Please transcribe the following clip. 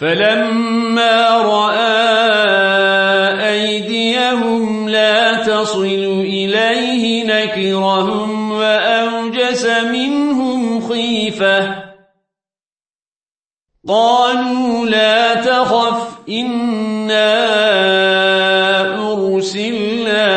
فلما رأى أيديهم لا تصل إليه نكرهم وأوجس منهم خيفة. قالوا لا تخف إنا أرسلنا